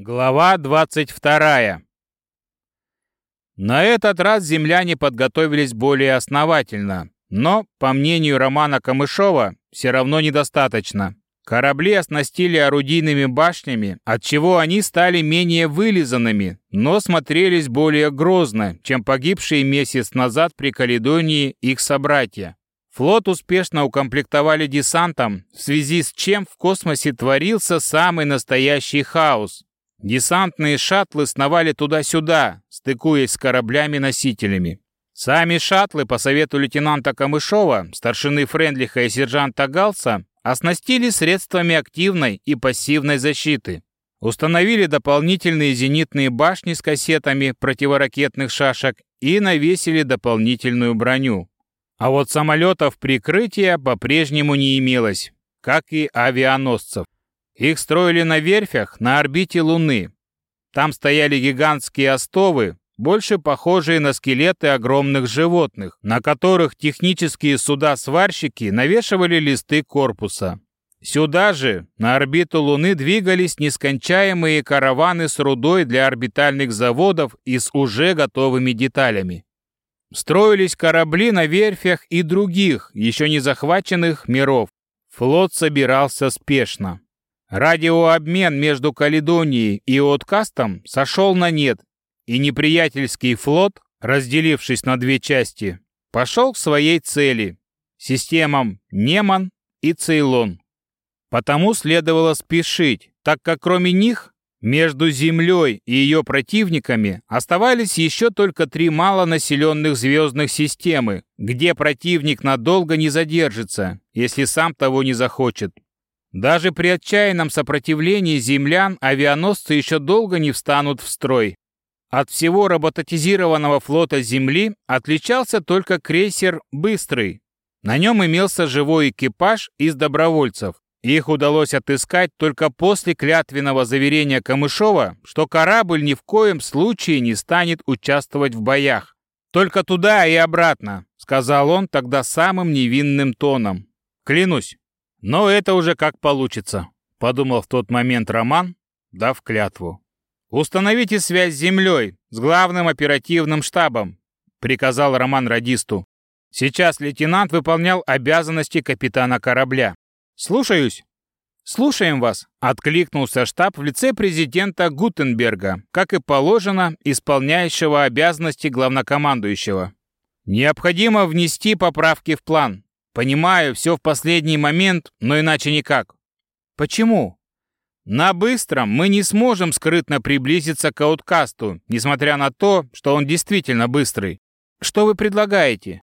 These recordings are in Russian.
Глава 22. На этот раз земляне подготовились более основательно, но, по мнению Романа Камышова, все равно недостаточно. Корабли оснастили орудийными башнями, отчего они стали менее вылизанными, но смотрелись более грозно, чем погибшие месяц назад при Каледонии их собратья. Флот успешно укомплектовали десантом, в связи с чем в космосе творился самый настоящий хаос, Десантные шаттлы сновали туда-сюда, стыкуясь с кораблями-носителями. Сами шаттлы, по совету лейтенанта Камышова, старшины Френдлиха и сержанта Галса, оснастили средствами активной и пассивной защиты. Установили дополнительные зенитные башни с кассетами противоракетных шашек и навесили дополнительную броню. А вот самолетов прикрытия по-прежнему не имелось, как и авианосцев. Их строили на верфях на орбите Луны. Там стояли гигантские остовы, больше похожие на скелеты огромных животных, на которых технические суда-сварщики навешивали листы корпуса. Сюда же, на орбиту Луны, двигались нескончаемые караваны с рудой для орбитальных заводов и с уже готовыми деталями. Строились корабли на верфях и других, еще не захваченных миров. Флот собирался спешно. Радиообмен между Каледонией и Откастом сошел на нет, и неприятельский флот, разделившись на две части, пошел к своей цели – системам Неман и Цейлон. Потому следовало спешить, так как кроме них между Землей и ее противниками оставались еще только три малонаселенных звездных системы, где противник надолго не задержится, если сам того не захочет. Даже при отчаянном сопротивлении землян авианосцы еще долго не встанут в строй. От всего роботизированного флота Земли отличался только крейсер «Быстрый». На нем имелся живой экипаж из добровольцев. Их удалось отыскать только после клятвенного заверения Камышова, что корабль ни в коем случае не станет участвовать в боях. «Только туда и обратно», — сказал он тогда самым невинным тоном. «Клянусь, но это уже как получится, подумал в тот момент Роман, дав клятву. «Установите связь с землей, с главным оперативным штабом», приказал Роман радисту. Сейчас лейтенант выполнял обязанности капитана корабля. «Слушаюсь». «Слушаем вас», — откликнулся штаб в лице президента Гутенберга, как и положено, исполняющего обязанности главнокомандующего. «Необходимо внести поправки в план. Понимаю, все в последний момент, но иначе никак. Почему? На быстром мы не сможем скрытно приблизиться к ауткасту, несмотря на то, что он действительно быстрый. Что вы предлагаете?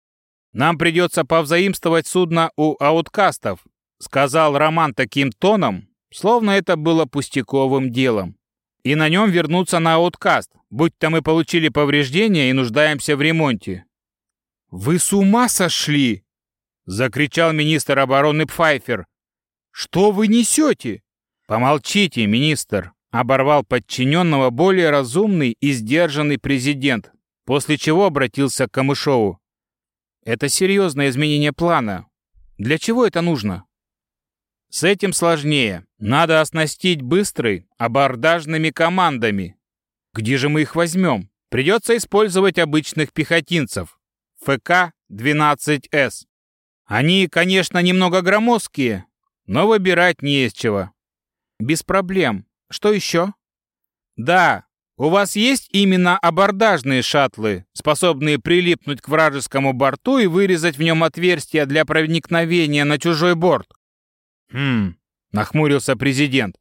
Нам придется повзаимствовать судно у ауткастов, сказал Роман таким тоном, словно это было пустяковым делом. И на нем вернуться на ауткаст, будь-то мы получили повреждения и нуждаемся в ремонте. «Вы с ума сошли!» Закричал министр обороны Пфайфер. «Что вы несете?» «Помолчите, министр!» Оборвал подчиненного более разумный и сдержанный президент, после чего обратился к Камышову. «Это серьезное изменение плана. Для чего это нужно?» «С этим сложнее. Надо оснастить быстрой абордажными командами. Где же мы их возьмем? Придется использовать обычных пехотинцев. ФК-12С. Они, конечно, немного громоздкие, но выбирать не из чего. Без проблем. Что еще? Да, у вас есть именно абордажные шаттлы, способные прилипнуть к вражескому борту и вырезать в нем отверстия для проникновения на чужой борт? Хм, нахмурился президент.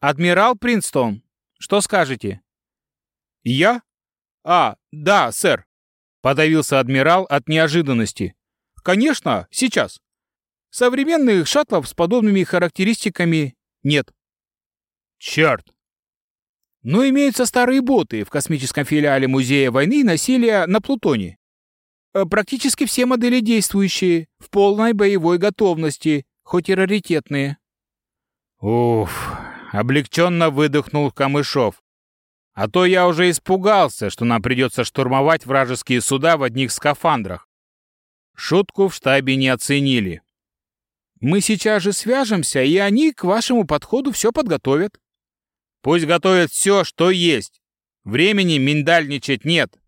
Адмирал Принстон, что скажете? Я? А, да, сэр. Подавился адмирал от неожиданности. Конечно, сейчас. Современных шаттлов с подобными характеристиками нет. Черт! Но имеются старые боты в космическом филиале Музея войны и насилия на Плутоне. Э, практически все модели действующие, в полной боевой готовности, хоть и раритетные. Уф, облегченно выдохнул Камышов. А то я уже испугался, что нам придется штурмовать вражеские суда в одних скафандрах. Шутку в штабе не оценили. «Мы сейчас же свяжемся, и они к вашему подходу все подготовят». Пусть готовят все, что есть. Времени миндальничать нет.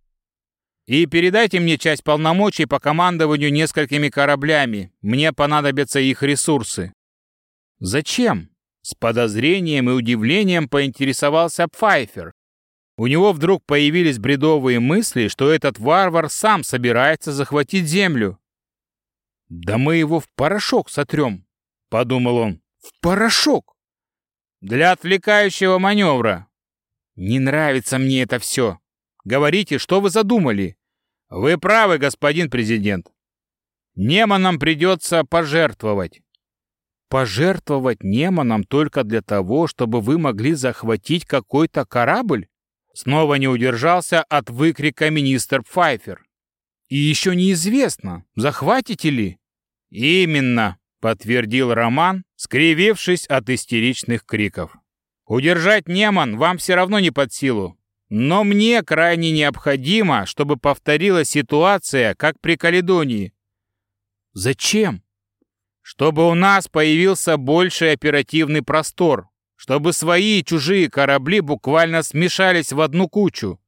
И передайте мне часть полномочий по командованию несколькими кораблями. Мне понадобятся их ресурсы». «Зачем?» С подозрением и удивлением поинтересовался Пфайфер. У него вдруг появились бредовые мысли, что этот варвар сам собирается захватить землю. «Да мы его в порошок сотрем», — подумал он. «В порошок!» «Для отвлекающего маневра». «Не нравится мне это все. Говорите, что вы задумали?» «Вы правы, господин президент. Неманам придется пожертвовать». «Пожертвовать Неманам только для того, чтобы вы могли захватить какой-то корабль?» Снова не удержался от выкрика министр Пфайфер. «И еще неизвестно, захватите ли?» «Именно», — подтвердил Роман, скривившись от истеричных криков. «Удержать Неман вам все равно не под силу. Но мне крайне необходимо, чтобы повторилась ситуация, как при Каледонии». «Зачем?» «Чтобы у нас появился больший оперативный простор, чтобы свои и чужие корабли буквально смешались в одну кучу,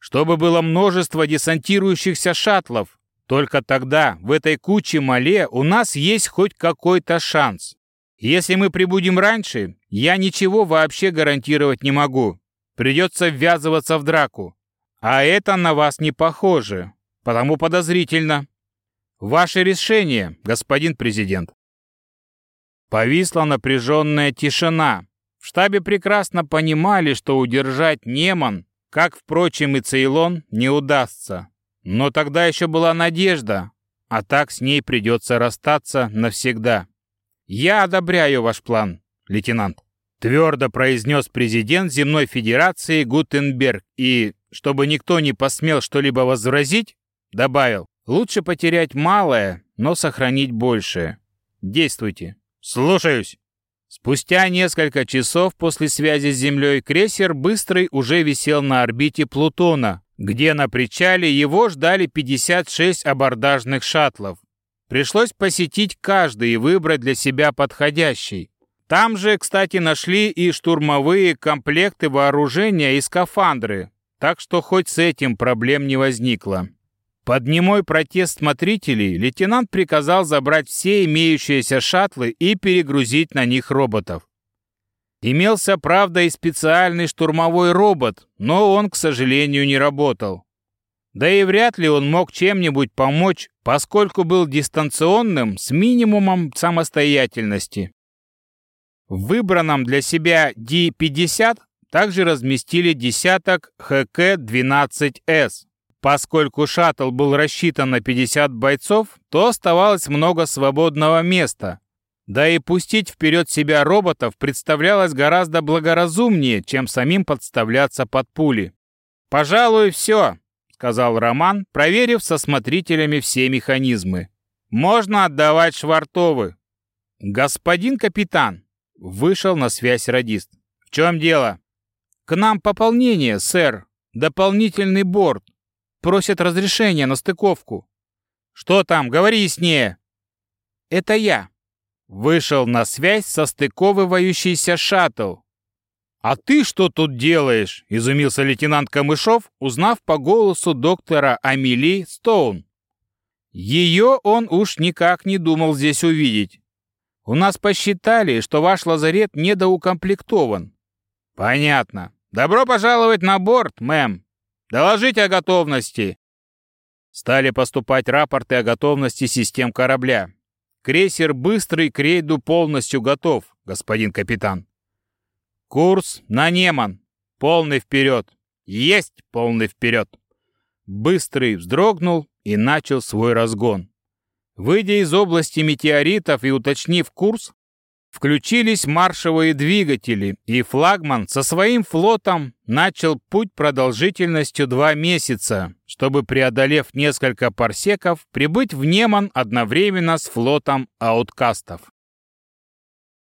чтобы было множество десантирующихся шаттлов. Только тогда в этой куче мале у нас есть хоть какой-то шанс. Если мы прибудем раньше, я ничего вообще гарантировать не могу. Придется ввязываться в драку. А это на вас не похоже, потому подозрительно. Ваше решение, господин президент. Повисла напряженная тишина, в штабе прекрасно понимали, что удержать Неман, как, впрочем, и Цейлон, не удастся. Но тогда еще была надежда, а так с ней придется расстаться навсегда. «Я одобряю ваш план, лейтенант», — твердо произнес президент Земной Федерации Гутенберг и, чтобы никто не посмел что-либо возразить, добавил, «Лучше потерять малое, но сохранить большее. Действуйте». «Слушаюсь». Спустя несколько часов после связи с Землей крейсер «Быстрый» уже висел на орбите Плутона, где на причале его ждали 56 абордажных шаттлов. Пришлось посетить каждый и выбрать для себя подходящий. Там же, кстати, нашли и штурмовые комплекты вооружения и скафандры, так что хоть с этим проблем не возникло. Под немой протест смотрителей лейтенант приказал забрать все имеющиеся шаттлы и перегрузить на них роботов. Имелся, правда, и специальный штурмовой робот, но он, к сожалению, не работал. Да и вряд ли он мог чем-нибудь помочь, поскольку был дистанционным с минимумом самостоятельности. В выбранном для себя D-50 также разместили десяток ХК-12С, Поскольку шаттл был рассчитан на 50 бойцов, то оставалось много свободного места. Да и пустить вперед себя роботов представлялось гораздо благоразумнее, чем самим подставляться под пули. «Пожалуй, все», — сказал Роман, проверив со смотрителями все механизмы. «Можно отдавать швартовы». «Господин капитан», — вышел на связь радист. «В чем дело?» «К нам пополнение, сэр. Дополнительный борт. Просят разрешения на стыковку. Что там? Говори яснее. Это я. Вышел на связь со стыковывающийся шаттл. «А ты что тут делаешь?» – изумился лейтенант Камышов, узнав по голосу доктора Амели Стоун. Ее он уж никак не думал здесь увидеть. У нас посчитали, что ваш лазарет недоукомплектован. Понятно. Добро пожаловать на борт, мэм. Доложить о готовности!» Стали поступать рапорты о готовности систем корабля. Крейсер «Быстрый» к рейду полностью готов, господин капитан. Курс на Неман. Полный вперед. Есть полный вперед. Быстрый вздрогнул и начал свой разгон. Выйдя из области метеоритов и уточнив курс, Включились маршевые двигатели, и флагман со своим флотом начал путь продолжительностью два месяца, чтобы, преодолев несколько парсеков, прибыть в Неман одновременно с флотом ауткастов.